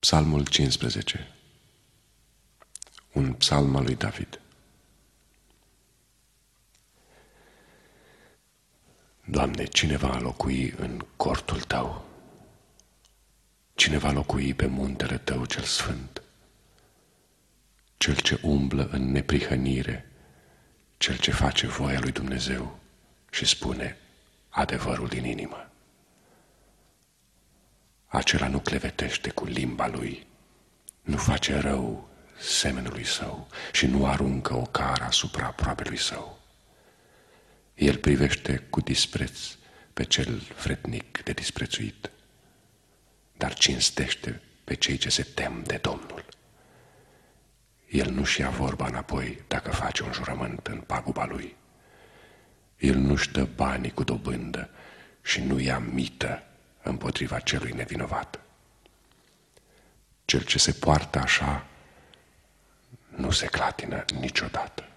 Psalmul 15 Un psalm al lui David Doamne, cine va locui în cortul Tău? Cine va locui pe muntele Tău cel sfânt? Cel ce umblă în neprihănire, cel ce face voia lui Dumnezeu și spune adevărul din inimă acela nu clevetește cu limba lui, nu face rău semenului său și nu aruncă o cară asupra lui său. El privește cu dispreț pe cel vrednic de disprețuit, dar cinstește pe cei ce se tem de Domnul. El nu-și ia vorba înapoi dacă face un jurământ în paguba lui. El nu-și dă banii cu dobândă și nu ia mită împotriva celui nevinovat. Cel ce se poartă așa nu se clatină niciodată.